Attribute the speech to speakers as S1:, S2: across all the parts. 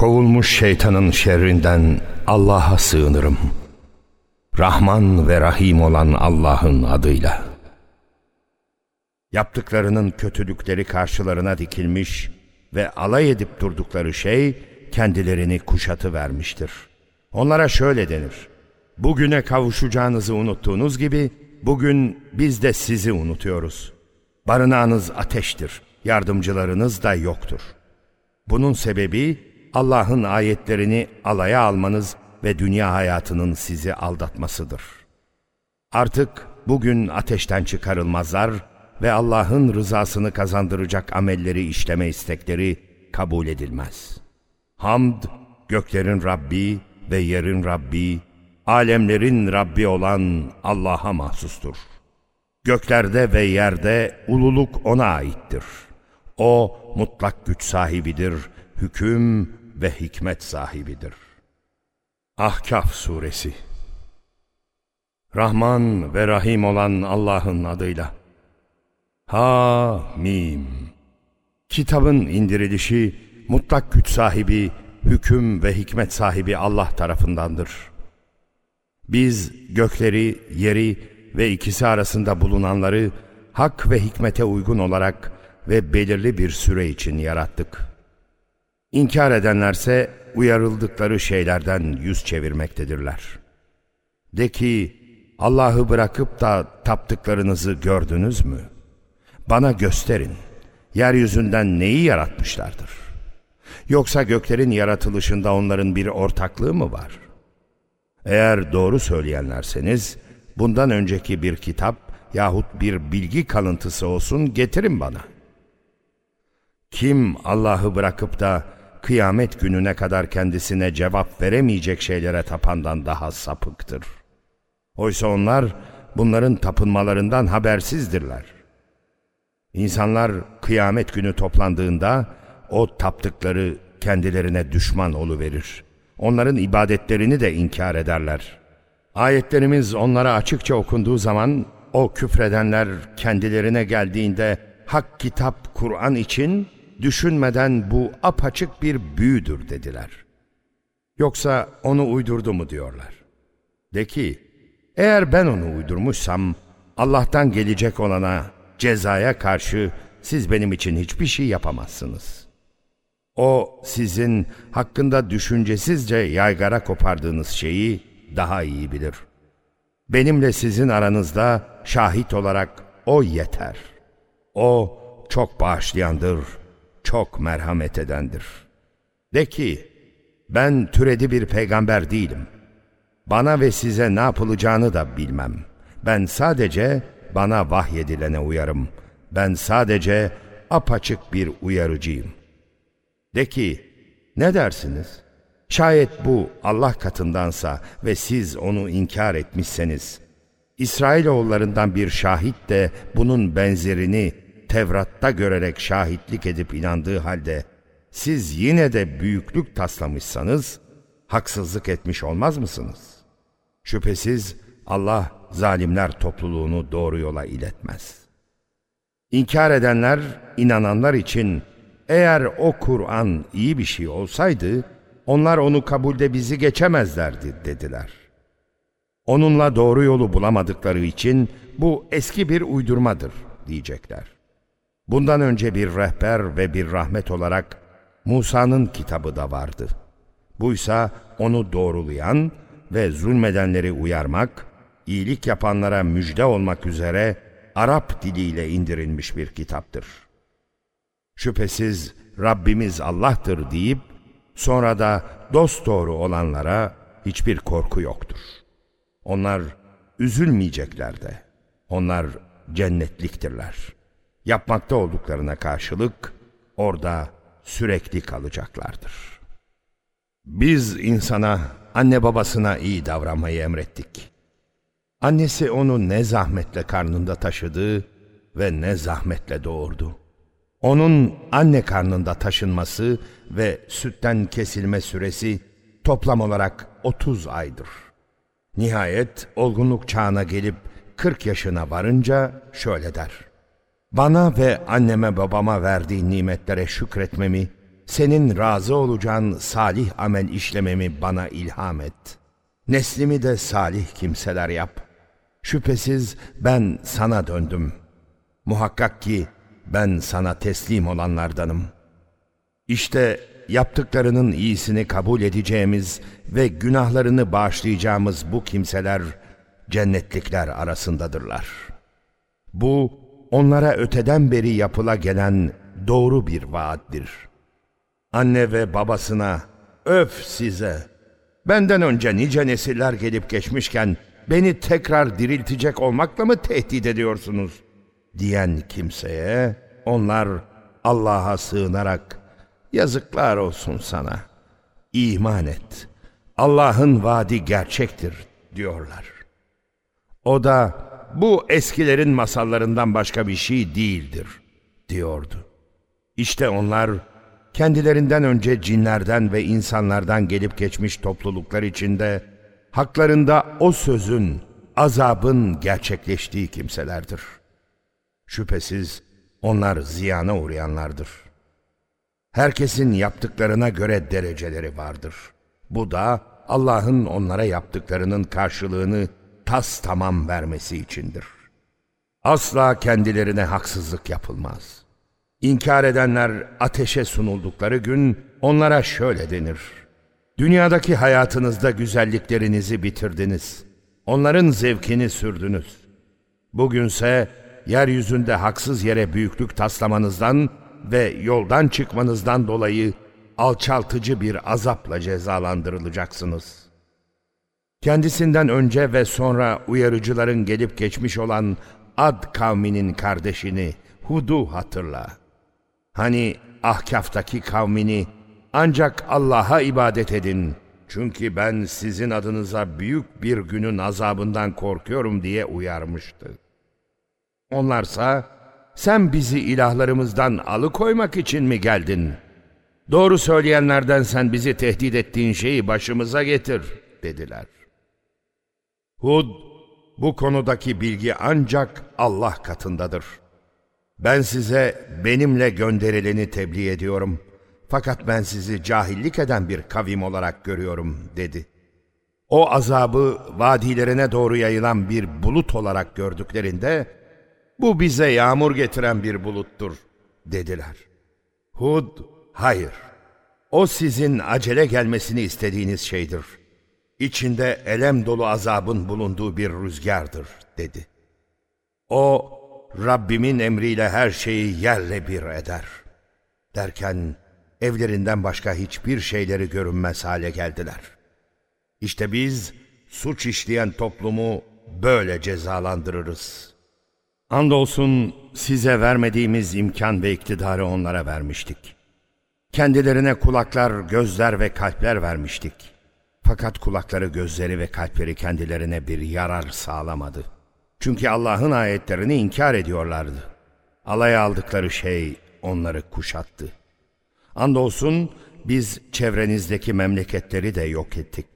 S1: Kovulmuş şeytanın şerrinden Allah'a sığınırım. Rahman ve Rahim olan Allah'ın adıyla. Yaptıklarının kötülükleri karşılarına dikilmiş ve alay edip durdukları şey kendilerini kuşatı vermiştir. Onlara şöyle denir. Bugüne kavuşacağınızı unuttuğunuz gibi bugün biz de sizi unutuyoruz. Barınağınız ateştir, yardımcılarınız da yoktur. Bunun sebebi Allah'ın ayetlerini alaya almanız ve dünya hayatının sizi aldatmasıdır. Artık bugün ateşten çıkarılmazlar ve Allah'ın rızasını kazandıracak amelleri işleme istekleri kabul edilmez. Hamd, göklerin Rabbi ve yerin Rabbi, alemlerin Rabbi olan Allah'a mahsustur. Göklerde ve yerde ululuk O'na aittir. O mutlak güç sahibidir, hüküm ve hikmet sahibidir. Ahkaf Suresi Rahman ve Rahim olan Allah'ın adıyla. Ha Mim Kitabın indirilişi mutlak güç sahibi, hüküm ve hikmet sahibi Allah tarafındandır. Biz gökleri, yeri ve ikisi arasında bulunanları hak ve hikmete uygun olarak ve belirli bir süre için yarattık. İnkar edenlerse uyarıldıkları şeylerden yüz çevirmektedirler. De ki, Allah'ı bırakıp da taptıklarınızı gördünüz mü? Bana gösterin, yeryüzünden neyi yaratmışlardır? Yoksa göklerin yaratılışında onların bir ortaklığı mı var? Eğer doğru söyleyenlerseniz, bundan önceki bir kitap yahut bir bilgi kalıntısı olsun getirin bana. Kim Allah'ı bırakıp da kıyamet gününe kadar kendisine cevap veremeyecek şeylere tapandan daha sapıktır. Oysa onlar bunların tapınmalarından habersizdirler. İnsanlar kıyamet günü toplandığında o taptıkları kendilerine düşman verir. Onların ibadetlerini de inkar ederler. Ayetlerimiz onlara açıkça okunduğu zaman o küfredenler kendilerine geldiğinde hak kitap Kur'an için düşünmeden bu apaçık bir büyüdür dediler. Yoksa onu uydurdu mu diyorlar. De ki, eğer ben onu uydurmuşsam Allah'tan gelecek olana cezaya karşı siz benim için hiçbir şey yapamazsınız. O sizin hakkında düşüncesizce yaygara kopardığınız şeyi daha iyi bilir. Benimle sizin aranızda şahit olarak O yeter. O çok bağışlayandır, çok merhamet edendir. De ki, ben türedi bir peygamber değilim. Bana ve size ne yapılacağını da bilmem. Ben sadece bana vahyedilene uyarım. Ben sadece apaçık bir uyarıcıyım. De ki, ne dersiniz? Şayet bu Allah katındansa ve siz onu inkar etmişseniz, İsrailoğullarından bir şahit de bunun benzerini Tevrat'ta görerek şahitlik edip inandığı halde siz yine de büyüklük taslamışsanız haksızlık etmiş olmaz mısınız? Şüphesiz Allah zalimler topluluğunu doğru yola iletmez. İnkar edenler, inananlar için eğer o Kur'an iyi bir şey olsaydı, onlar onu kabulde bizi geçemezlerdi dediler. Onunla doğru yolu bulamadıkları için bu eski bir uydurmadır diyecekler. Bundan önce bir rehber ve bir rahmet olarak Musa'nın kitabı da vardı. Buysa onu doğrulayan ve zulmedenleri uyarmak, iyilik yapanlara müjde olmak üzere Arap diliyle indirilmiş bir kitaptır. Şüphesiz Rabbimiz Allah'tır deyip sonra da dost doğru olanlara hiçbir korku yoktur. Onlar üzülmeyecekler de. Onlar cennetliktirler.'' Yapmakta olduklarına karşılık orada sürekli kalacaklardır. Biz insana, anne babasına iyi davranmayı emrettik. Annesi onu ne zahmetle karnında taşıdı ve ne zahmetle doğurdu. Onun anne karnında taşınması ve sütten kesilme süresi toplam olarak 30 aydır. Nihayet olgunluk çağına gelip 40 yaşına varınca şöyle der. Bana ve anneme babama verdiği nimetlere şükretmemi, senin razı olacağın salih amel işlememi bana ilham et. Neslimi de salih kimseler yap. Şüphesiz ben sana döndüm. Muhakkak ki ben sana teslim olanlardanım. İşte yaptıklarının iyisini kabul edeceğimiz ve günahlarını bağışlayacağımız bu kimseler cennetlikler arasındadırlar. Bu onlara öteden beri yapıla gelen doğru bir vaattir. Anne ve babasına öf size benden önce nice nesiller gelip geçmişken beni tekrar diriltecek olmakla mı tehdit ediyorsunuz? diyen kimseye onlar Allah'a sığınarak yazıklar olsun sana. İman et. Allah'ın vaadi gerçektir diyorlar. O da bu eskilerin masallarından başka bir şey değildir diyordu. İşte onlar kendilerinden önce cinlerden ve insanlardan gelip geçmiş topluluklar içinde haklarında o sözün, azabın gerçekleştiği kimselerdir. Şüphesiz onlar ziyana uğrayanlardır. Herkesin yaptıklarına göre dereceleri vardır. Bu da Allah'ın onlara yaptıklarının karşılığını tas tamam vermesi içindir. Asla kendilerine haksızlık yapılmaz. İnkar edenler ateşe sunuldukları gün onlara şöyle denir. Dünyadaki hayatınızda güzelliklerinizi bitirdiniz. Onların zevkini sürdünüz. Bugünse yeryüzünde haksız yere büyüklük taslamanızdan ve yoldan çıkmanızdan dolayı alçaltıcı bir azapla cezalandırılacaksınız. Kendisinden önce ve sonra uyarıcıların gelip geçmiş olan Ad kavminin kardeşini Hud'u hatırla. Hani Ahkaf'taki kavmini ancak Allah'a ibadet edin. Çünkü ben sizin adınıza büyük bir günün azabından korkuyorum diye uyarmıştı. Onlarsa sen bizi ilahlarımızdan alıkoymak için mi geldin? Doğru söyleyenlerden sen bizi tehdit ettiğin şeyi başımıza getir dediler. Hud bu konudaki bilgi ancak Allah katındadır. Ben size benimle gönderileni tebliğ ediyorum. Fakat ben sizi cahillik eden bir kavim olarak görüyorum dedi. O azabı vadilerine doğru yayılan bir bulut olarak gördüklerinde bu bize yağmur getiren bir buluttur dediler. Hud hayır o sizin acele gelmesini istediğiniz şeydir. İçinde elem dolu azabın bulunduğu bir rüzgardır dedi. O Rabbimin emriyle her şeyi yerle bir eder. Derken evlerinden başka hiçbir şeyleri görünmez hale geldiler. İşte biz suç işleyen toplumu böyle cezalandırırız. Andolsun size vermediğimiz imkan ve iktidarı onlara vermiştik. Kendilerine kulaklar, gözler ve kalpler vermiştik. Fakat kulakları, gözleri ve kalpleri kendilerine bir yarar sağlamadı. Çünkü Allah'ın ayetlerini inkar ediyorlardı. Alaya aldıkları şey onları kuşattı. Andolsun biz çevrenizdeki memleketleri de yok ettik.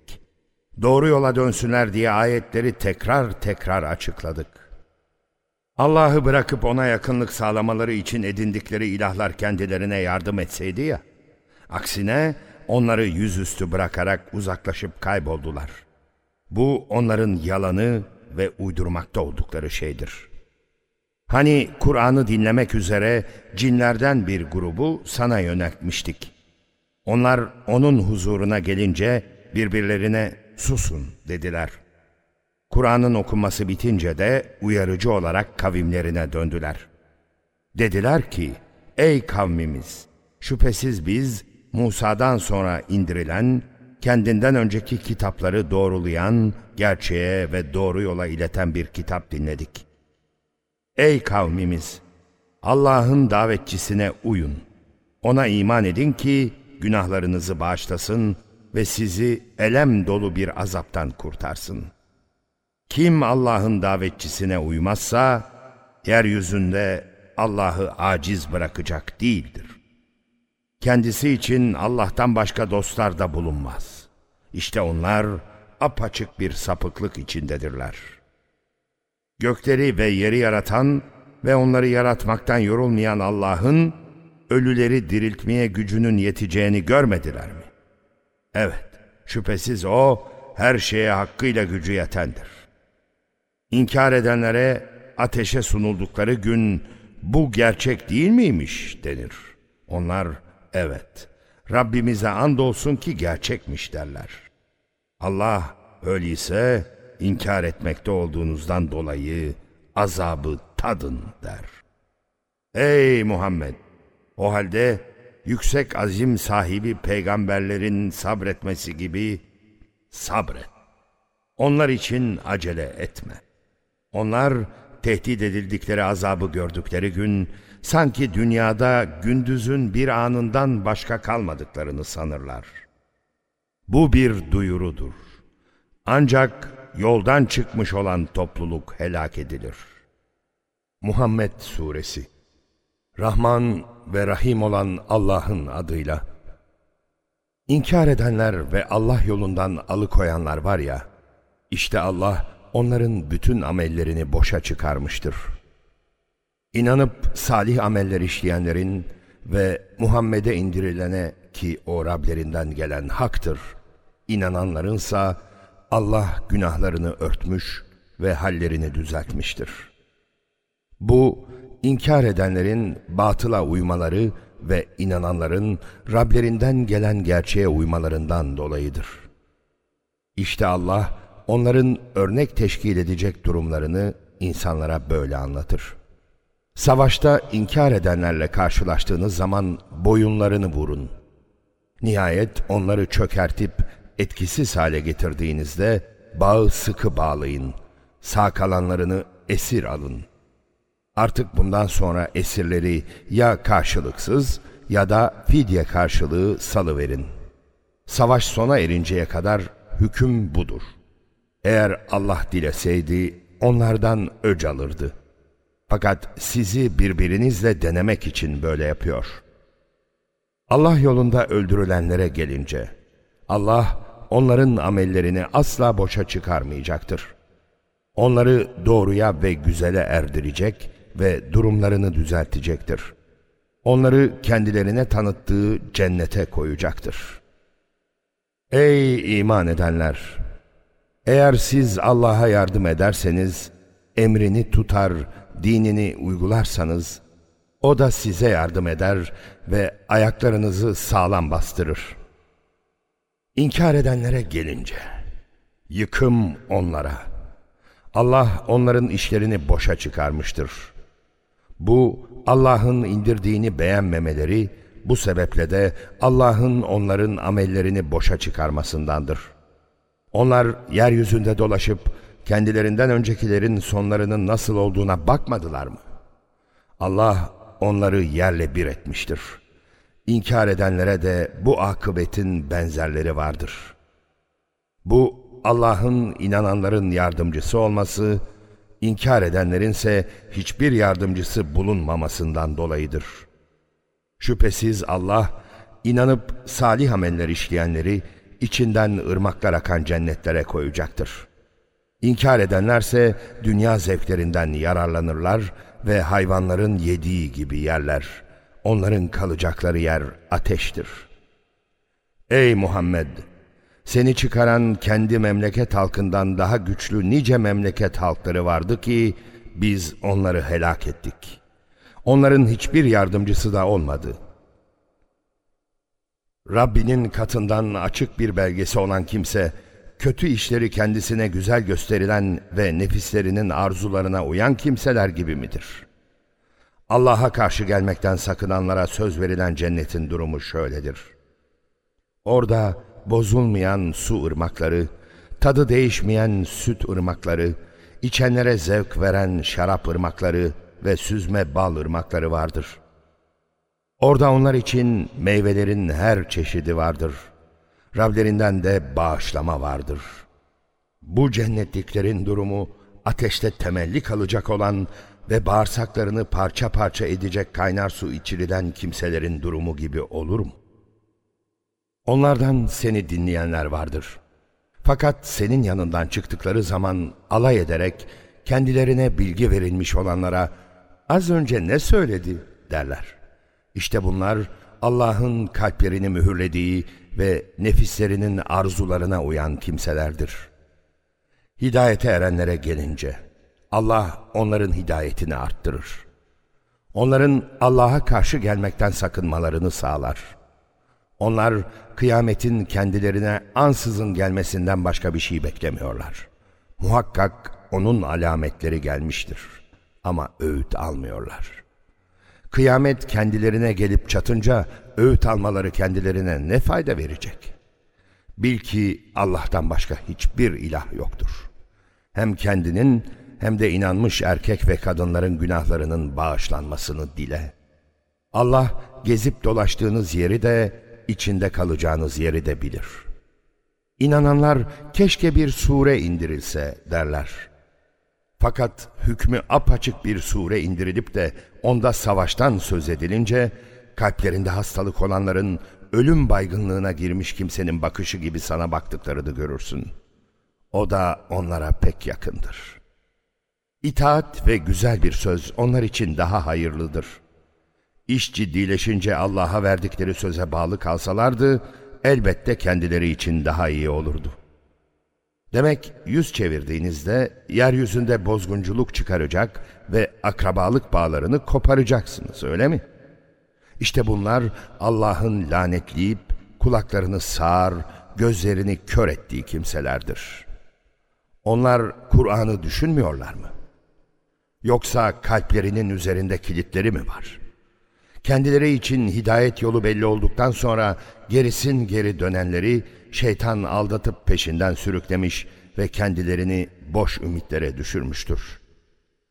S1: Doğru yola dönsünler diye ayetleri tekrar tekrar açıkladık. Allah'ı bırakıp ona yakınlık sağlamaları için edindikleri ilahlar kendilerine yardım etseydi ya. Aksine onları yüzüstü bırakarak uzaklaşıp kayboldular. Bu onların yalanı ve uydurmakta oldukları şeydir. Hani Kur'an'ı dinlemek üzere cinlerden bir grubu sana yöneltmiştik. Onlar onun huzuruna gelince birbirlerine susun dediler. Kur'an'ın okunması bitince de uyarıcı olarak kavimlerine döndüler. Dediler ki, ey kavmimiz, şüphesiz biz Musa'dan sonra indirilen, kendinden önceki kitapları doğrulayan, gerçeğe ve doğru yola ileten bir kitap dinledik. Ey kavmimiz! Allah'ın davetçisine uyun. Ona iman edin ki günahlarınızı bağışlasın ve sizi elem dolu bir azaptan kurtarsın. Kim Allah'ın davetçisine uymazsa, yeryüzünde Allah'ı aciz bırakacak değildir. Kendisi için Allah'tan başka dostlar da bulunmaz. İşte onlar apaçık bir sapıklık içindedirler. Gökleri ve yeri yaratan ve onları yaratmaktan yorulmayan Allah'ın ölüleri diriltmeye gücünün yeteceğini görmediler mi? Evet, şüphesiz o her şeye hakkıyla gücü yetendir. İnkar edenlere ateşe sunuldukları gün bu gerçek değil miymiş denir. Onlar evet Rabbimize andolsun ki gerçekmiş derler. Allah öyleyse inkar etmekte olduğunuzdan dolayı azabı tadın der. Ey Muhammed! O halde yüksek azim sahibi peygamberlerin sabretmesi gibi sabret. Onlar için acele etme. Onlar tehdit edildikleri azabı gördükleri gün sanki dünyada gündüzün bir anından başka kalmadıklarını sanırlar. Bu bir duyurudur. Ancak yoldan çıkmış olan topluluk helak edilir. Muhammed Suresi Rahman ve Rahim olan Allah'ın adıyla. İnkar edenler ve Allah yolundan alıkoyanlar var ya, işte Allah onların bütün amellerini boşa çıkarmıştır. İnanıp salih ameller işleyenlerin ve Muhammed'e indirilene ki o Rablerinden gelen haktır, inananlarınsa Allah günahlarını örtmüş ve hallerini düzeltmiştir. Bu, inkar edenlerin batıla uymaları ve inananların Rablerinden gelen gerçeğe uymalarından dolayıdır. İşte Allah onların örnek teşkil edecek durumlarını insanlara böyle anlatır. Savaşta inkar edenlerle karşılaştığınız zaman boyunlarını vurun. Nihayet onları çökertip etkisiz hale getirdiğinizde bağı sıkı bağlayın. Sağ kalanlarını esir alın.'' Artık bundan sonra esirleri ya karşılıksız ya da fidye karşılığı salıverin. Savaş sona erinceye kadar hüküm budur. Eğer Allah dileseydi onlardan öc alırdı. Fakat sizi birbirinizle denemek için böyle yapıyor. Allah yolunda öldürülenlere gelince, Allah onların amellerini asla boşa çıkarmayacaktır. Onları doğruya ve güzele erdirecek ve durumlarını düzeltecektir. Onları kendilerine tanıttığı cennete koyacaktır. Ey iman edenler! Eğer siz Allah'a yardım ederseniz, emrini tutar, dinini uygularsanız, O da size yardım eder ve ayaklarınızı sağlam bastırır. İnkar edenlere gelince, yıkım onlara. Allah onların işlerini boşa çıkarmıştır.'' Bu Allah'ın indirdiğini beğenmemeleri, bu sebeple de Allah'ın onların amellerini boşa çıkarmasındandır. Onlar yeryüzünde dolaşıp kendilerinden öncekilerin sonlarının nasıl olduğuna bakmadılar mı? Allah onları yerle bir etmiştir. İnkar edenlere de bu akıbetin benzerleri vardır. Bu Allah'ın inananların yardımcısı olması, İnkar edenlerin ise hiçbir yardımcısı bulunmamasından dolayıdır. Şüphesiz Allah, inanıp salih ameller işleyenleri içinden ırmaklar akan cennetlere koyacaktır. İnkar edenlerse dünya zevklerinden yararlanırlar ve hayvanların yediği gibi yerler. Onların kalacakları yer ateştir. Ey Muhammed! Seni çıkaran kendi memleket halkından daha güçlü nice memleket halkları vardı ki biz onları helak ettik. Onların hiçbir yardımcısı da olmadı. Rabbinin katından açık bir belgesi olan kimse, kötü işleri kendisine güzel gösterilen ve nefislerinin arzularına uyan kimseler gibi midir? Allah'a karşı gelmekten sakınanlara söz verilen cennetin durumu şöyledir. Orada, bozulmayan su ırmakları, tadı değişmeyen süt ırmakları, içenlere zevk veren şarap ırmakları ve süzme bal ırmakları vardır. Orada onlar için meyvelerin her çeşidi vardır. Rablerinden de bağışlama vardır. Bu cennetliklerin durumu ateşte temelli kalacak olan ve bağırsaklarını parça parça edecek kaynar su içirilen kimselerin durumu gibi olur mu? Onlardan seni dinleyenler vardır. Fakat senin yanından çıktıkları zaman alay ederek kendilerine bilgi verilmiş olanlara az önce ne söyledi derler. İşte bunlar Allah'ın kalplerini mühürlediği ve nefislerinin arzularına uyan kimselerdir. Hidayete erenlere gelince Allah onların hidayetini arttırır. Onların Allah'a karşı gelmekten sakınmalarını sağlar. Onlar kıyametin kendilerine ansızın gelmesinden başka bir şey beklemiyorlar. Muhakkak onun alametleri gelmiştir ama öğüt almıyorlar. Kıyamet kendilerine gelip çatınca öğüt almaları kendilerine ne fayda verecek? Bil ki Allah'tan başka hiçbir ilah yoktur. Hem kendinin hem de inanmış erkek ve kadınların günahlarının bağışlanmasını dile. Allah gezip dolaştığınız yeri de içinde kalacağınız yeri de bilir. İnananlar keşke bir sure indirilse derler. Fakat hükmü apaçık bir sure indirilip de onda savaştan söz edilince kalplerinde hastalık olanların ölüm baygınlığına girmiş kimsenin bakışı gibi sana baktıklarını görürsün. O da onlara pek yakındır. İtaat ve güzel bir söz onlar için daha hayırlıdır. İş ciddileşince Allah'a verdikleri söze bağlı kalsalardı, elbette kendileri için daha iyi olurdu. Demek yüz çevirdiğinizde yeryüzünde bozgunculuk çıkaracak ve akrabalık bağlarını koparacaksınız öyle mi? İşte bunlar Allah'ın lanetleyip kulaklarını sağır, gözlerini kör ettiği kimselerdir. Onlar Kur'an'ı düşünmüyorlar mı? Yoksa kalplerinin üzerinde kilitleri mi var? Kendileri için hidayet yolu belli olduktan sonra gerisin geri dönenleri şeytan aldatıp peşinden sürüklemiş ve kendilerini boş ümitlere düşürmüştür.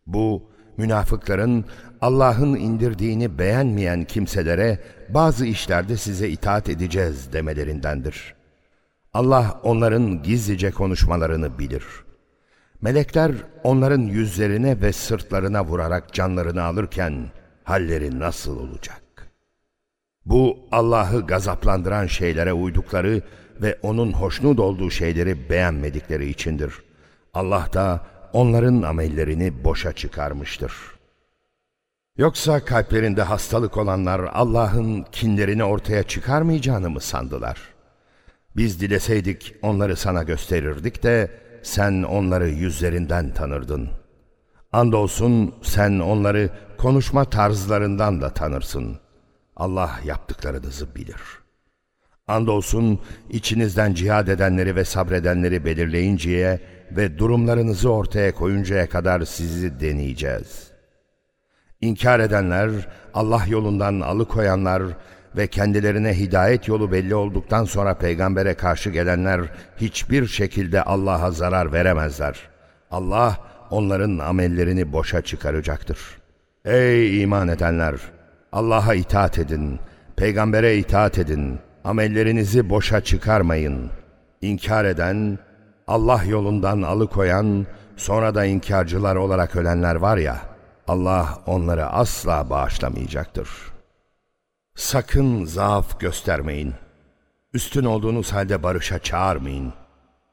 S1: Bu, münafıkların Allah'ın indirdiğini beğenmeyen kimselere bazı işlerde size itaat edeceğiz demelerindendir. Allah onların gizlice konuşmalarını bilir. Melekler onların yüzlerine ve sırtlarına vurarak canlarını alırken halleri nasıl olacak? Bu Allah'ı gazaplandıran şeylere uydukları ve onun hoşnut olduğu şeyleri beğenmedikleri içindir. Allah da onların amellerini boşa çıkarmıştır. Yoksa kalplerinde hastalık olanlar Allah'ın kinlerini ortaya çıkarmayacağını mı sandılar? Biz dileseydik onları sana gösterirdik de sen onları yüzlerinden tanırdın. Andolsun sen onları konuşma tarzlarından da tanırsın. Allah yaptıklarınızı bilir.'' Andolsun içinizden cihad edenleri ve sabredenleri belirleyinceye ve durumlarınızı ortaya koyuncaya kadar sizi deneyeceğiz. İnkar edenler, Allah yolundan alıkoyanlar ve kendilerine hidayet yolu belli olduktan sonra peygambere karşı gelenler hiçbir şekilde Allah'a zarar veremezler. Allah onların amellerini boşa çıkaracaktır. Ey iman edenler! Allah'a itaat edin, peygambere itaat edin.'' amellerinizi boşa çıkarmayın. İnkar eden, Allah yolundan alıkoyan, sonra da inkarcılar olarak ölenler var ya, Allah onları asla bağışlamayacaktır. Sakın zaaf göstermeyin. Üstün olduğunuz halde barışa çağırmayın.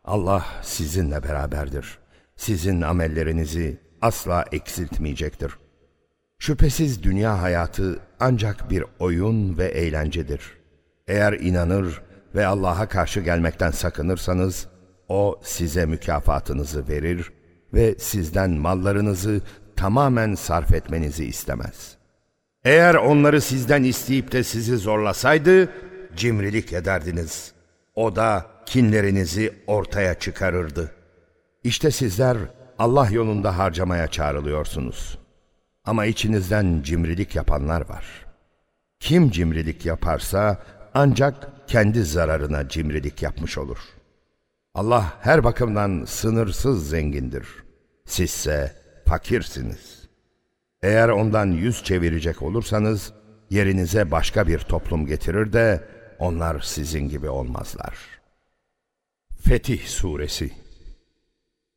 S1: Allah sizinle beraberdir. Sizin amellerinizi asla eksiltmeyecektir. Şüphesiz dünya hayatı ancak bir oyun ve eğlencedir.'' Eğer inanır ve Allah'a karşı gelmekten sakınırsanız, O size mükafatınızı verir ve sizden mallarınızı tamamen sarf etmenizi istemez. Eğer onları sizden isteyip de sizi zorlasaydı, cimrilik ederdiniz. O da kinlerinizi ortaya çıkarırdı. İşte sizler Allah yolunda harcamaya çağrılıyorsunuz. Ama içinizden cimrilik yapanlar var. Kim cimrilik yaparsa ancak kendi zararına cimrilik yapmış olur. Allah her bakımdan sınırsız zengindir. Sizse fakirsiniz. Eğer ondan yüz çevirecek olursanız yerinize başka bir toplum getirir de onlar sizin gibi olmazlar. Fetih Suresi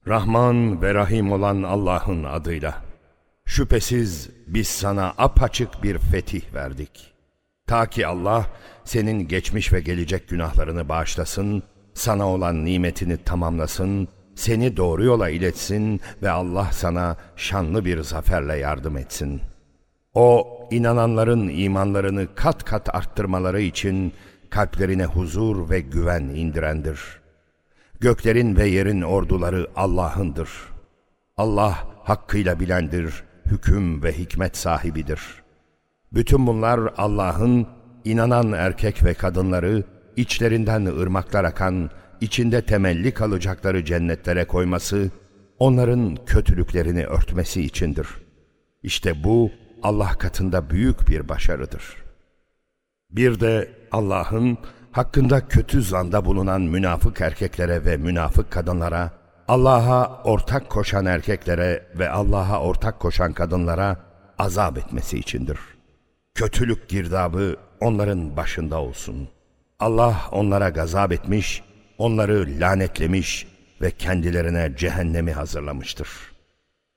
S1: Rahman ve Rahim olan Allah'ın adıyla. Şüphesiz biz sana apaçık bir fetih verdik.'' Ta ki Allah senin geçmiş ve gelecek günahlarını bağışlasın, sana olan nimetini tamamlasın, seni doğru yola iletsin ve Allah sana şanlı bir zaferle yardım etsin. O inananların imanlarını kat kat arttırmaları için kalplerine huzur ve güven indirendir. Göklerin ve yerin orduları Allah'ındır. Allah hakkıyla bilendir, hüküm ve hikmet sahibidir. Bütün bunlar Allah'ın inanan erkek ve kadınları içlerinden ırmaklar akan, içinde temelli kalacakları cennetlere koyması, onların kötülüklerini örtmesi içindir. İşte bu Allah katında büyük bir başarıdır. Bir de Allah'ın hakkında kötü zanda bulunan münafık erkeklere ve münafık kadınlara, Allah'a ortak koşan erkeklere ve Allah'a ortak koşan kadınlara azap etmesi içindir. Kötülük girdabı onların başında olsun. Allah onlara gazap etmiş, onları lanetlemiş ve kendilerine cehennemi hazırlamıştır.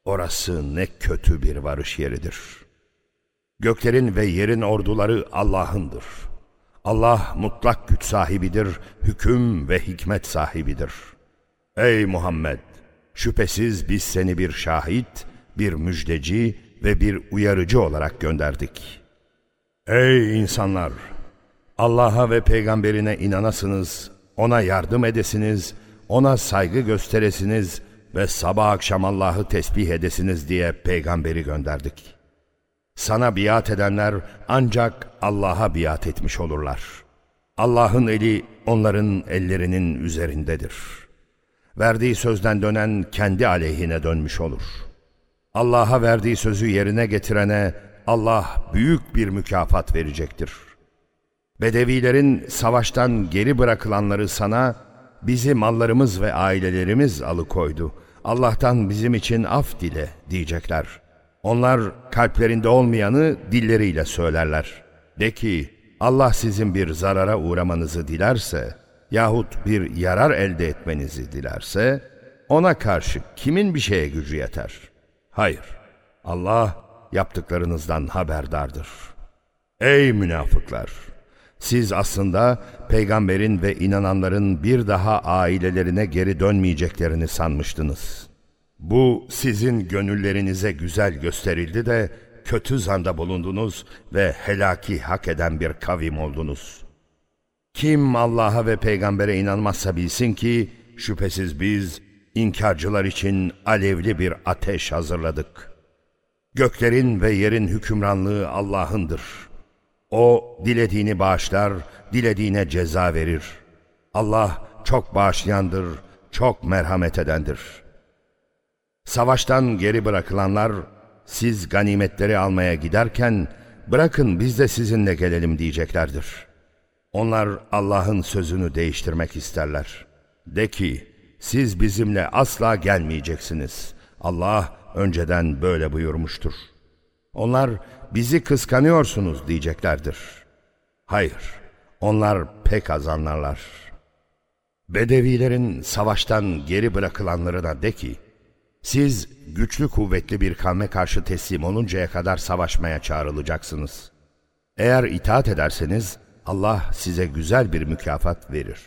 S1: Orası ne kötü bir varış yeridir. Göklerin ve yerin orduları Allah'ındır. Allah mutlak güç sahibidir, hüküm ve hikmet sahibidir. Ey Muhammed! Şüphesiz biz seni bir şahit, bir müjdeci ve bir uyarıcı olarak gönderdik. Ey insanlar! Allah'a ve peygamberine inanasınız, ona yardım edesiniz, ona saygı gösteresiniz ve sabah akşam Allah'ı tesbih edesiniz diye peygamberi gönderdik. Sana biat edenler ancak Allah'a biat etmiş olurlar. Allah'ın eli onların ellerinin üzerindedir. Verdiği sözden dönen kendi aleyhine dönmüş olur. Allah'a verdiği sözü yerine getirene Allah büyük bir mükafat verecektir.'' Bedevilerin savaştan geri bırakılanları sana, bizi mallarımız ve ailelerimiz alıkoydu. Allah'tan bizim için af dile diyecekler. Onlar kalplerinde olmayanı dilleriyle söylerler. De ki, Allah sizin bir zarara uğramanızı dilerse, yahut bir yarar elde etmenizi dilerse, ona karşı kimin bir şeye gücü yeter? Hayır, Allah yaptıklarınızdan haberdardır. Ey münafıklar! Siz aslında peygamberin ve inananların bir daha ailelerine geri dönmeyeceklerini sanmıştınız. Bu sizin gönüllerinize güzel gösterildi de kötü zanda bulundunuz ve helaki hak eden bir kavim oldunuz. Kim Allah'a ve peygambere inanmazsa bilsin ki şüphesiz biz inkarcılar için alevli bir ateş hazırladık. Göklerin ve yerin hükümranlığı Allah'ındır.'' O dilediğini bağışlar, dilediğine ceza verir. Allah çok bağışlayandır, çok merhamet edendir. Savaştan geri bırakılanlar, siz ganimetleri almaya giderken, bırakın biz de sizinle gelelim diyeceklerdir. Onlar Allah'ın sözünü değiştirmek isterler. De ki, siz bizimle asla gelmeyeceksiniz. Allah önceden böyle buyurmuştur. Onlar, bizi kıskanıyorsunuz diyeceklerdir. Hayır, onlar pek azanlarlar. Bedevilerin savaştan geri bırakılanlarına de ki, siz güçlü kuvvetli bir kavme karşı teslim oluncaya kadar savaşmaya çağrılacaksınız. Eğer itaat ederseniz Allah size güzel bir mükafat verir.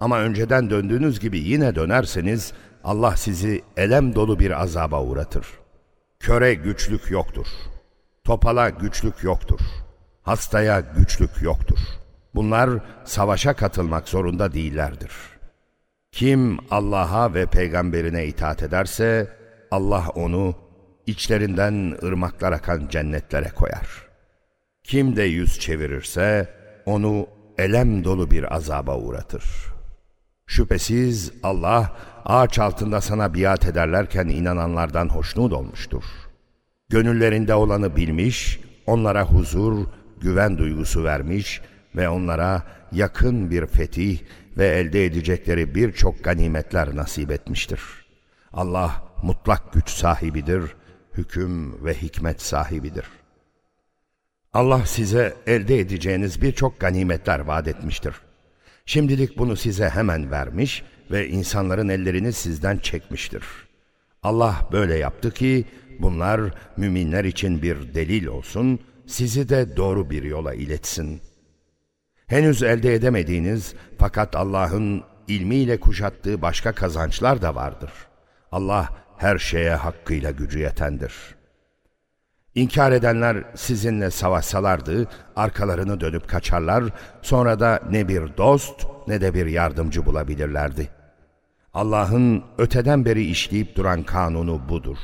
S1: Ama önceden döndüğünüz gibi yine dönerseniz Allah sizi elem dolu bir azaba uğratır. Köre güçlük yoktur.'' Topala güçlük yoktur. Hastaya güçlük yoktur. Bunlar savaşa katılmak zorunda değillerdir. Kim Allah'a ve peygamberine itaat ederse Allah onu içlerinden ırmaklar akan cennetlere koyar. Kim de yüz çevirirse onu elem dolu bir azaba uğratır. Şüphesiz Allah ağaç altında sana biat ederlerken inananlardan hoşnut olmuştur.'' Gönüllerinde olanı bilmiş, onlara huzur, güven duygusu vermiş ve onlara yakın bir fetih ve elde edecekleri birçok ganimetler nasip etmiştir. Allah mutlak güç sahibidir, hüküm ve hikmet sahibidir. Allah size elde edeceğiniz birçok ganimetler vaat etmiştir. Şimdilik bunu size hemen vermiş ve insanların ellerini sizden çekmiştir. Allah böyle yaptı ki Bunlar müminler için bir delil olsun, sizi de doğru bir yola iletsin. Henüz elde edemediğiniz fakat Allah'ın ilmiyle kuşattığı başka kazançlar da vardır. Allah her şeye hakkıyla gücü yetendir. İnkar edenler sizinle savaşsalardı, arkalarını dönüp kaçarlar, sonra da ne bir dost ne de bir yardımcı bulabilirlerdi. Allah'ın öteden beri işleyip duran kanunu budur.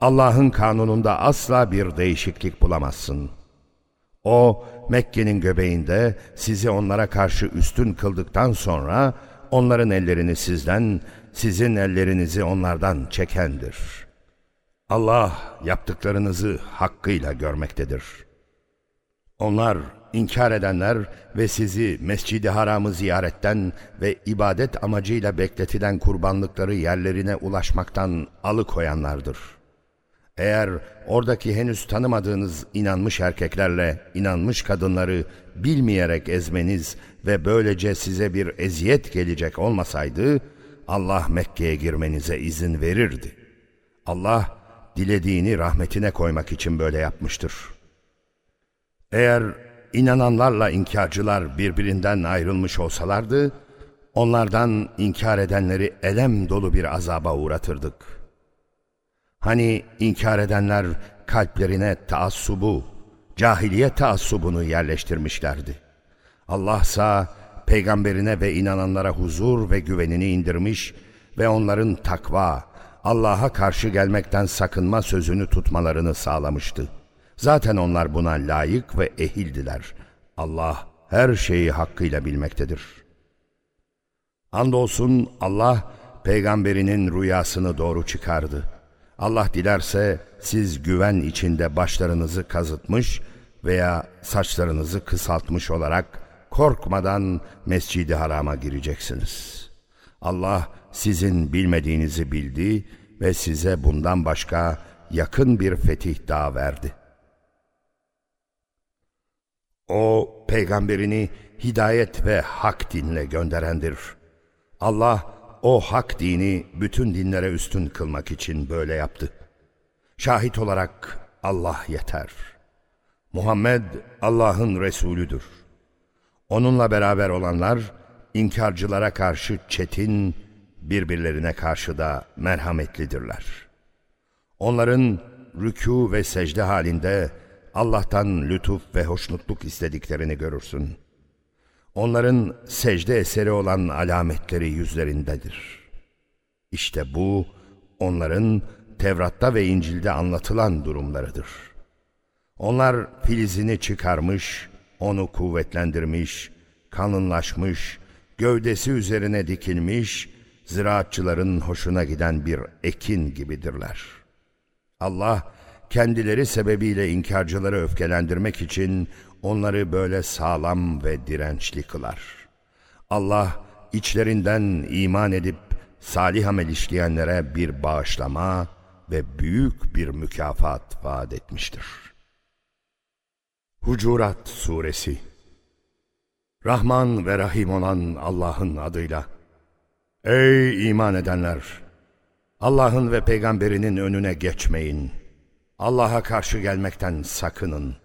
S1: Allah'ın kanununda asla bir değişiklik bulamazsın. O, Mekke'nin göbeğinde sizi onlara karşı üstün kıldıktan sonra, onların ellerini sizden, sizin ellerinizi onlardan çekendir.'' Allah yaptıklarınızı hakkıyla görmektedir. Onlar inkar edenler ve sizi Mescid-i Haram'ı ziyaretten ve ibadet amacıyla bekletilen kurbanlıkları yerlerine ulaşmaktan alıkoyanlardır. Eğer oradaki henüz tanımadığınız inanmış erkeklerle inanmış kadınları bilmeyerek ezmeniz ve böylece size bir eziyet gelecek olmasaydı, Allah Mekke'ye girmenize izin verirdi. Allah, dilediğini rahmetine koymak için böyle yapmıştır. Eğer inananlarla inkarcılar birbirinden ayrılmış olsalardı, onlardan inkar edenleri elem dolu bir azaba uğratırdık. Hani inkar edenler kalplerine taassubu, cahiliye taassubunu yerleştirmişlerdi. Allah ise peygamberine ve inananlara huzur ve güvenini indirmiş ve onların takva, Allah'a karşı gelmekten sakınma sözünü tutmalarını sağlamıştı. Zaten onlar buna layık ve ehildiler. Allah her şeyi hakkıyla bilmektedir. Andolsun Allah peygamberinin rüyasını doğru çıkardı. Allah dilerse siz güven içinde başlarınızı kazıtmış veya saçlarınızı kısaltmış olarak korkmadan Mescid-i Haram'a gireceksiniz. Allah sizin bilmediğinizi bildi ve size bundan başka yakın bir fetih daha verdi. O peygamberini hidayet ve hak dinle gönderendir. Allah o hak dini bütün dinlere üstün kılmak için böyle yaptı. Şahit olarak Allah yeter. Muhammed Allah'ın Resulüdür. Onunla beraber olanlar inkarcılara karşı çetin birbirlerine karşı da merhametlidirler. Onların rükû ve secde halinde Allah'tan lütuf ve hoşnutluk istediklerini görürsün. Onların secde eseri olan alametleri yüzlerindedir. İşte bu onların Tevrat'ta ve İncil'de anlatılan durumlarıdır. Onlar filizini çıkarmış, onu kuvvetlendirmiş, kalınlaşmış, gövdesi üzerine dikilmiş ziraatçıların hoşuna giden bir ekin gibidirler. Allah kendileri sebebiyle inkarcıları öfkelendirmek için onları böyle sağlam ve dirençli kılar. Allah içlerinden iman edip salih amel işleyenlere bir bağışlama ve büyük bir mükafat vaat etmiştir. Hucurat Suresi Rahman ve Rahim olan Allah'ın adıyla Ey iman edenler! Allah'ın ve peygamberinin önüne geçmeyin. Allah'a karşı gelmekten sakının.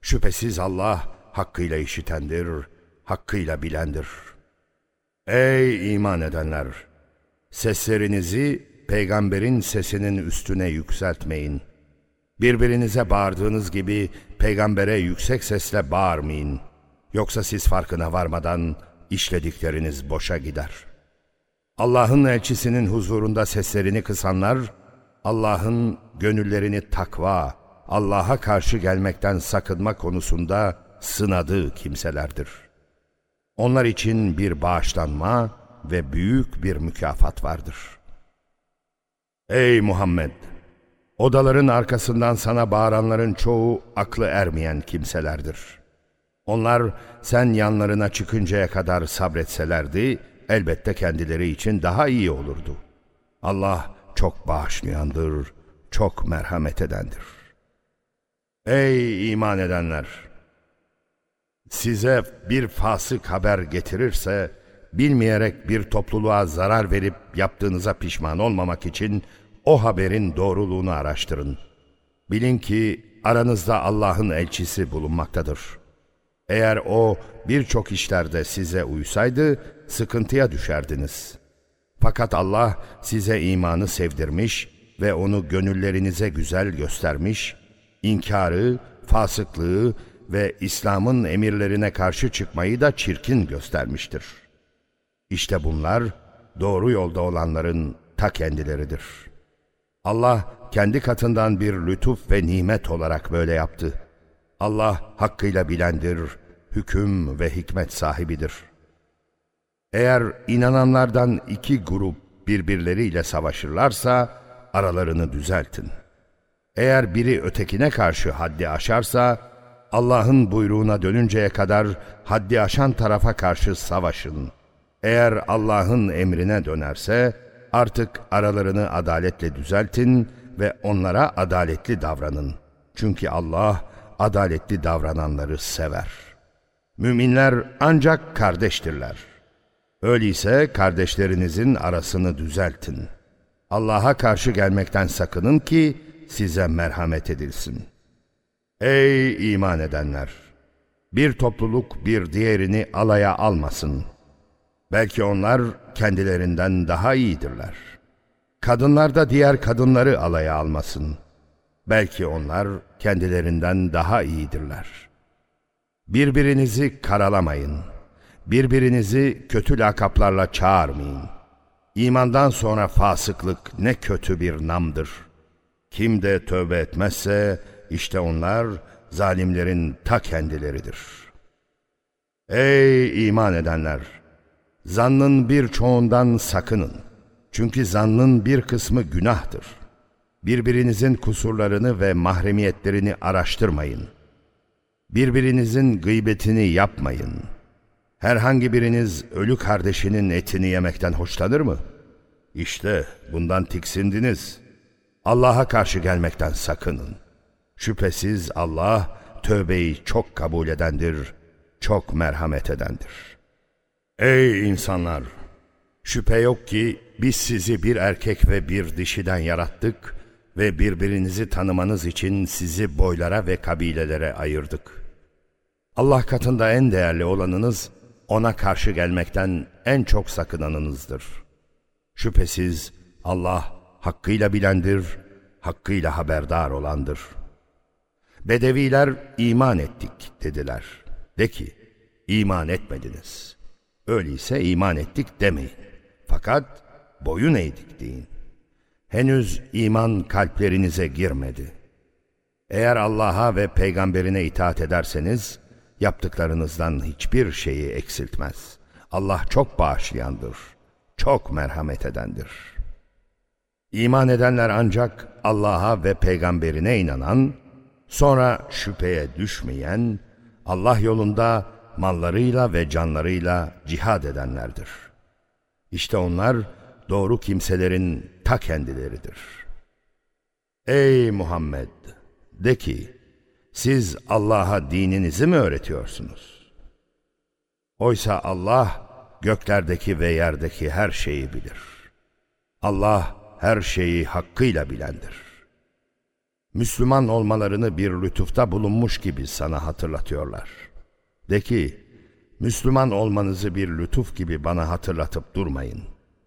S1: Şüphesiz Allah hakkıyla işitendir, hakkıyla bilendir. Ey iman edenler! Seslerinizi peygamberin sesinin üstüne yükseltmeyin. Birbirinize bağırdığınız gibi peygambere yüksek sesle bağırmayın. Yoksa siz farkına varmadan işledikleriniz boşa gider.'' Allah'ın elçisinin huzurunda seslerini kısanlar, Allah'ın gönüllerini takva, Allah'a karşı gelmekten sakınma konusunda sınadığı kimselerdir. Onlar için bir bağışlanma ve büyük bir mükafat vardır. Ey Muhammed! Odaların arkasından sana bağıranların çoğu aklı ermeyen kimselerdir. Onlar sen yanlarına çıkıncaya kadar sabretselerdi, elbette kendileri için daha iyi olurdu. Allah çok bağışlayandır, çok merhamet edendir. Ey iman edenler! Size bir fasık haber getirirse, bilmeyerek bir topluluğa zarar verip yaptığınıza pişman olmamak için o haberin doğruluğunu araştırın. Bilin ki aranızda Allah'ın elçisi bulunmaktadır. Eğer o birçok işlerde size uysaydı, sıkıntıya düşerdiniz. Fakat Allah size imanı sevdirmiş ve onu gönüllerinize güzel göstermiş, inkarı, fasıklığı ve İslam'ın emirlerine karşı çıkmayı da çirkin göstermiştir. İşte bunlar doğru yolda olanların ta kendileridir. Allah kendi katından bir lütuf ve nimet olarak böyle yaptı. Allah hakkıyla bilendir, hüküm ve hikmet sahibidir. Eğer inananlardan iki grup birbirleriyle savaşırlarsa aralarını düzeltin. Eğer biri ötekine karşı haddi aşarsa Allah'ın buyruğuna dönünceye kadar haddi aşan tarafa karşı savaşın. Eğer Allah'ın emrine dönerse artık aralarını adaletle düzeltin ve onlara adaletli davranın. Çünkü Allah adaletli davrananları sever. Müminler ancak kardeştirler. Öyleyse kardeşlerinizin arasını düzeltin. Allah'a karşı gelmekten sakının ki size merhamet edilsin. Ey iman edenler! Bir topluluk bir diğerini alaya almasın. Belki onlar kendilerinden daha iyidirler. Kadınlar da diğer kadınları alaya almasın. Belki onlar kendilerinden daha iyidirler. Birbirinizi karalamayın. Birbirinizi kötü lakaplarla çağırmayın. İmandan sonra fasıklık ne kötü bir namdır. Kim de tövbe etmezse işte onlar zalimlerin ta kendileridir. Ey iman edenler! Zannın birçoğundan sakının. Çünkü zannın bir kısmı günahtır. Birbirinizin kusurlarını ve mahremiyetlerini araştırmayın. Birbirinizin gıybetini yapmayın. Herhangi biriniz ölü kardeşinin etini yemekten hoşlanır mı? İşte bundan tiksindiniz. Allah'a karşı gelmekten sakının. Şüphesiz Allah tövbeyi çok kabul edendir, çok merhamet edendir. Ey insanlar! Şüphe yok ki biz sizi bir erkek ve bir dişiden yarattık ve birbirinizi tanımanız için sizi boylara ve kabilelere ayırdık. Allah katında en değerli olanınız, ona karşı gelmekten en çok sakınanınızdır. Şüphesiz Allah hakkıyla bilendir, hakkıyla haberdar olandır. Bedeviler iman ettik dediler. De ki, iman etmediniz. Öyleyse iman ettik demeyin. Fakat boyun eğdik deyin. Henüz iman kalplerinize girmedi. Eğer Allah'a ve peygamberine itaat ederseniz, yaptıklarınızdan hiçbir şeyi eksiltmez. Allah çok bağışlayandır, çok merhamet edendir. İman edenler ancak Allah'a ve peygamberine inanan, sonra şüpheye düşmeyen, Allah yolunda mallarıyla ve canlarıyla cihad edenlerdir. İşte onlar doğru kimselerin ta kendileridir. Ey Muhammed! De ki, siz Allah'a dininizi mi öğretiyorsunuz? Oysa Allah göklerdeki ve yerdeki her şeyi bilir. Allah her şeyi hakkıyla bilendir. Müslüman olmalarını bir lütufta bulunmuş gibi sana hatırlatıyorlar. De ki, Müslüman olmanızı bir lütuf gibi bana hatırlatıp durmayın.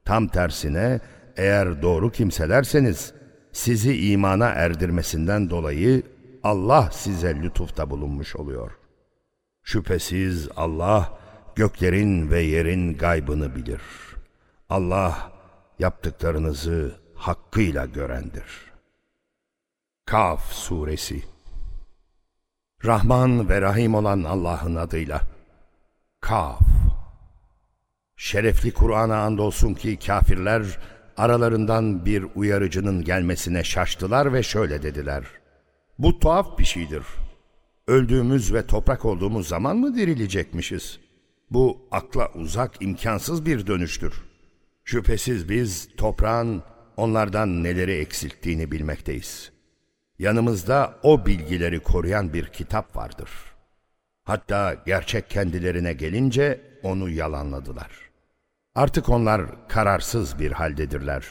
S1: Tam tersine eğer doğru kimselerseniz sizi imana erdirmesinden dolayı Allah size lütufta bulunmuş oluyor. Şüphesiz Allah göklerin ve yerin gaybını bilir. Allah yaptıklarınızı hakkıyla görendir. Kaf Suresi Rahman ve Rahim olan Allah'ın adıyla Kaf Şerefli Kur'an'a andolsun ki kafirler aralarından bir uyarıcının gelmesine şaştılar ve şöyle dediler. Bu tuhaf bir şeydir. Öldüğümüz ve toprak olduğumuz zaman mı dirilecekmişiz? Bu akla uzak, imkansız bir dönüştür. Şüphesiz biz toprağın onlardan neleri eksilttiğini bilmekteyiz. Yanımızda o bilgileri koruyan bir kitap vardır. Hatta gerçek kendilerine gelince onu yalanladılar. Artık onlar kararsız bir haldedirler.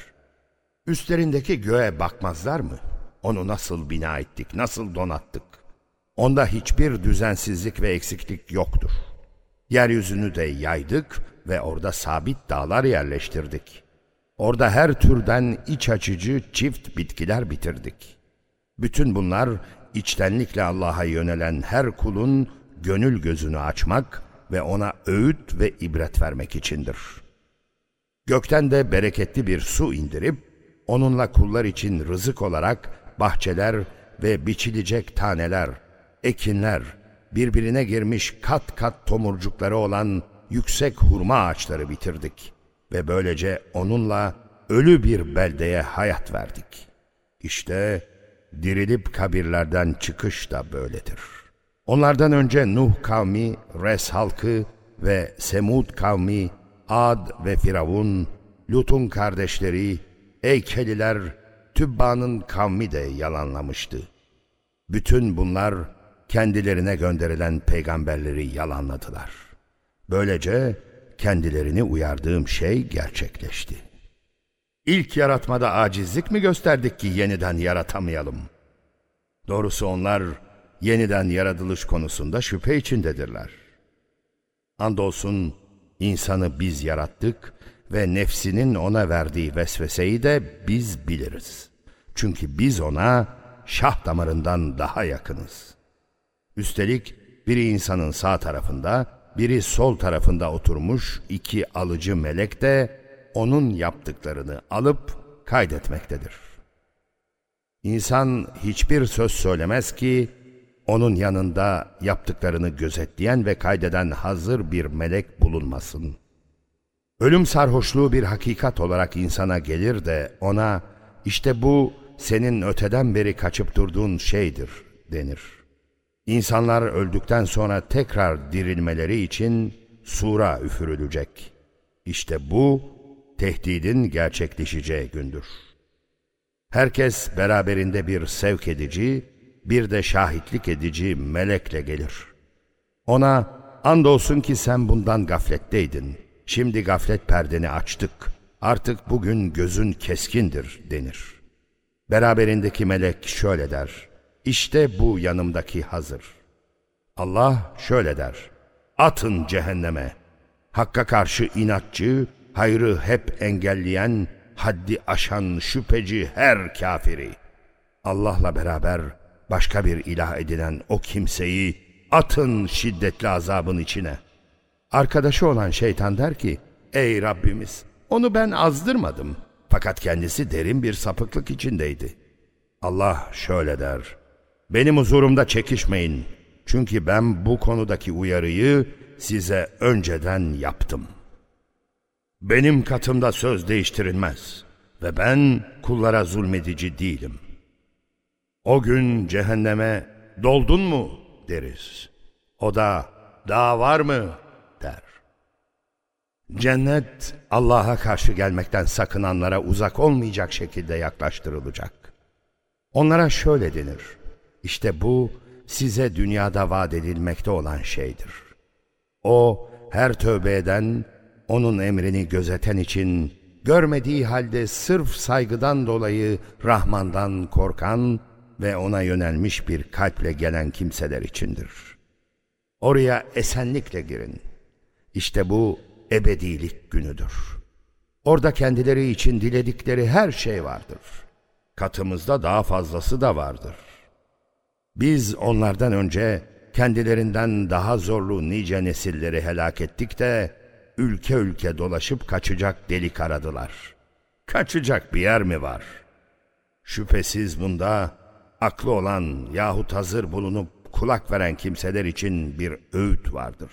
S1: Üstlerindeki göğe bakmazlar mı? Onu nasıl bina ettik, nasıl donattık? Onda hiçbir düzensizlik ve eksiklik yoktur. Yeryüzünü de yaydık ve orada sabit dağlar yerleştirdik. Orada her türden iç açıcı çift bitkiler bitirdik. Bütün bunlar içtenlikle Allah'a yönelen her kulun gönül gözünü açmak ve ona öğüt ve ibret vermek içindir. Gökten de bereketli bir su indirip, onunla kullar için rızık olarak bahçeler ve biçilecek taneler, ekinler, birbirine girmiş kat kat tomurcukları olan yüksek hurma ağaçları bitirdik ve böylece onunla ölü bir beldeye hayat verdik. İşte dirilip kabirlerden çıkış da böyledir. Onlardan önce Nuh kavmi, Res halkı ve Semud kavmi, Ad ve Firavun, Lut'un kardeşleri, Eykeliler, Tübba'nın kavmi de yalanlamıştı. Bütün bunlar kendilerine gönderilen peygamberleri yalanladılar. Böylece kendilerini uyardığım şey gerçekleşti. İlk yaratmada acizlik mi gösterdik ki yeniden yaratamayalım? Doğrusu onlar yeniden yaratılış konusunda şüphe içindedirler. Andolsun insanı biz yarattık ve nefsinin ona verdiği vesveseyi de biz biliriz. Çünkü biz ona şah damarından daha yakınız. Üstelik biri insanın sağ tarafında, biri sol tarafında oturmuş iki alıcı melek de onun yaptıklarını alıp kaydetmektedir. İnsan hiçbir söz söylemez ki onun yanında yaptıklarını gözetleyen ve kaydeden hazır bir melek bulunmasın. Ölüm sarhoşluğu bir hakikat olarak insana gelir de ona işte bu senin öteden beri kaçıp durduğun şeydir denir. İnsanlar öldükten sonra tekrar dirilmeleri için sura üfürülecek. İşte bu tehdidin gerçekleşeceği gündür. Herkes beraberinde bir sevk edici, bir de şahitlik edici melekle gelir. Ona andolsun ki sen bundan gafletteydin. Şimdi gaflet perdeni açtık. Artık bugün gözün keskindir denir. Beraberindeki melek şöyle der. İşte bu yanımdaki hazır. Allah şöyle der. Atın cehenneme. Hakka karşı inatçı, hayrı hep engelleyen, haddi aşan şüpheci her kafiri. Allah'la beraber başka bir ilah edinen o kimseyi atın şiddetli azabın içine. Arkadaşı olan şeytan der ki, ey Rabbimiz onu ben azdırmadım. Fakat kendisi derin bir sapıklık içindeydi. Allah şöyle der, benim huzurumda çekişmeyin. Çünkü ben bu konudaki uyarıyı size önceden yaptım. Benim katımda söz değiştirilmez ve ben kullara zulmedici değilim. O gün cehenneme doldun mu deriz. O da daha var mı. Cennet Allah'a karşı gelmekten sakınanlara uzak olmayacak şekilde yaklaştırılacak. Onlara şöyle denir. İşte bu size dünyada vaat edilmekte olan şeydir. O her tövbe eden, onun emrini gözeten için görmediği halde sırf saygıdan dolayı Rahman'dan korkan ve ona yönelmiş bir kalple gelen kimseler içindir. Oraya esenlikle girin. İşte bu ebedilik günüdür. Orada kendileri için diledikleri her şey vardır. Katımızda daha fazlası da vardır. Biz onlardan önce kendilerinden daha zorlu nice nesilleri helak ettik de ülke ülke dolaşıp kaçacak delik aradılar. Kaçacak bir yer mi var? Şüphesiz bunda aklı olan yahut hazır bulunup kulak veren kimseler için bir öğüt vardır.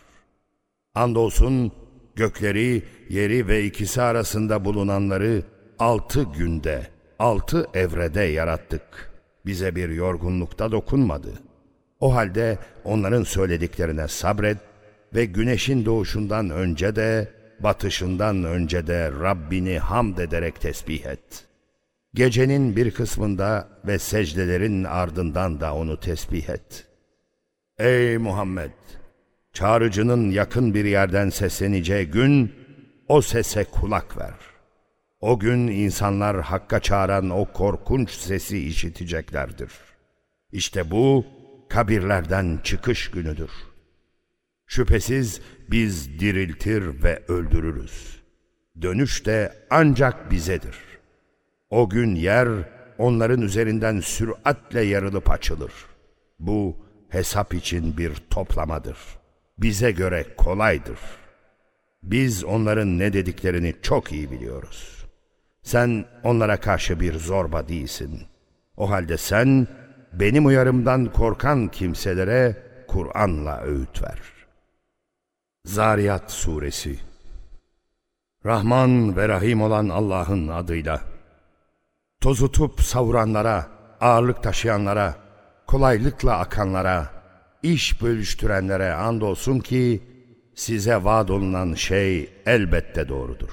S1: Andolsun gökleri, yeri ve ikisi arasında bulunanları altı günde, altı evrede yarattık. Bize bir yorgunlukta dokunmadı. O halde onların söylediklerine sabret ve güneşin doğuşundan önce de, batışından önce de Rabbini hamd ederek tesbih et. Gecenin bir kısmında ve secdelerin ardından da onu tesbih et. Ey Muhammed! Çağrıcının yakın bir yerden sesleneceği gün, o sese kulak ver. O gün insanlar Hakk'a çağıran o korkunç sesi işiteceklerdir. İşte bu, kabirlerden çıkış günüdür. Şüphesiz biz diriltir ve öldürürüz. Dönüş de ancak bizedir. O gün yer onların üzerinden süratle yarılıp açılır. Bu hesap için bir toplamadır. Bize göre kolaydır. Biz onların ne dediklerini çok iyi biliyoruz. Sen onlara karşı bir zorba değilsin. O halde sen benim uyarımdan korkan kimselere Kur'an'la öğüt ver. Zariyat Suresi Rahman ve Rahim olan Allah'ın adıyla tozutup savuranlara, ağırlık taşıyanlara, kolaylıkla akanlara, iş bölüştürenlere andolsun ki size vaat olunan şey elbette doğrudur.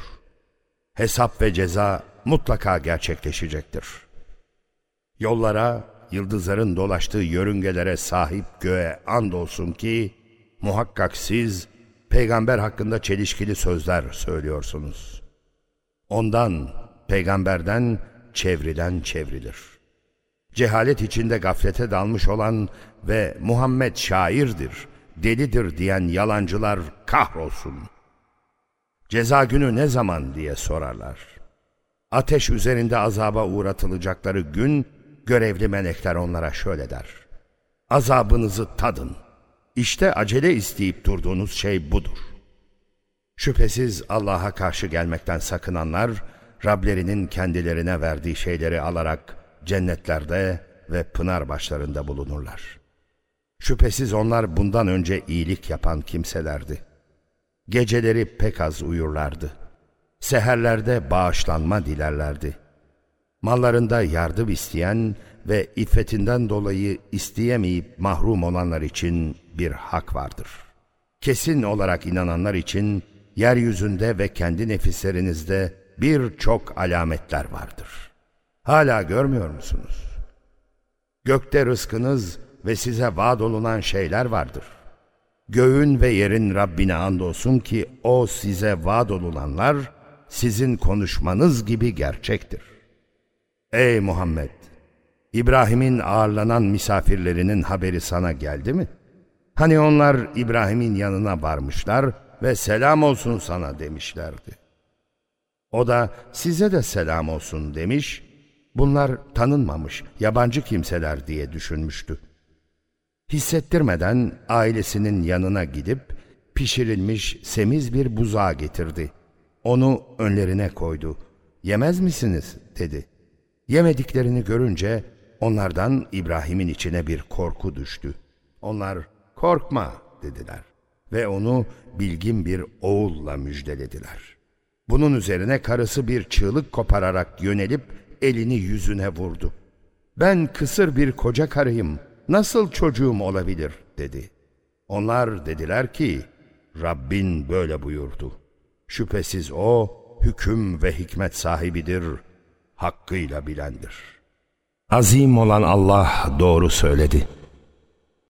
S1: Hesap ve ceza mutlaka gerçekleşecektir. Yollara, yıldızların dolaştığı yörüngelere sahip göğe andolsun ki muhakkak siz peygamber hakkında çelişkili sözler söylüyorsunuz. Ondan, peygamberden çevrilen çevrilir. Cehalet içinde gaflete dalmış olan ve Muhammed şairdir, delidir diyen yalancılar kahrolsun. Ceza günü ne zaman diye sorarlar. Ateş üzerinde azaba uğratılacakları gün görevli melekler onlara şöyle der. Azabınızı tadın. İşte acele isteyip durduğunuz şey budur. Şüphesiz Allah'a karşı gelmekten sakınanlar, Rablerinin kendilerine verdiği şeyleri alarak cennetlerde ve pınar başlarında bulunurlar. Şüphesiz onlar bundan önce iyilik yapan kimselerdi. Geceleri pek az uyurlardı. Seherlerde bağışlanma dilerlerdi. Mallarında yardım isteyen ve iffetinden dolayı isteyemeyip mahrum olanlar için bir hak vardır. Kesin olarak inananlar için yeryüzünde ve kendi nefislerinizde birçok alametler vardır. Hala görmüyor musunuz? Gökte rızkınız ve size vaat olunan şeyler vardır. Göğün ve yerin Rabbine andolsun ki o size vaat olulanlar sizin konuşmanız gibi gerçektir. Ey Muhammed! İbrahim'in ağırlanan misafirlerinin haberi sana geldi mi? Hani onlar İbrahim'in yanına varmışlar ve selam olsun sana demişlerdi. O da size de selam olsun demiş, bunlar tanınmamış, yabancı kimseler diye düşünmüştü. Hissettirmeden ailesinin yanına gidip pişirilmiş semiz bir buzağı getirdi. Onu önlerine koydu. Yemez misiniz dedi. Yemediklerini görünce onlardan İbrahim'in içine bir korku düştü. Onlar korkma dediler ve onu bilgin bir oğulla müjdelediler. Bunun üzerine karısı bir çığlık kopararak yönelip elini yüzüne vurdu. Ben kısır bir koca karıyım, nasıl çocuğum olabilir dedi. Onlar dediler ki, Rabbin böyle buyurdu. Şüphesiz O, hüküm ve hikmet sahibidir, hakkıyla bilendir. Azim olan Allah doğru söyledi.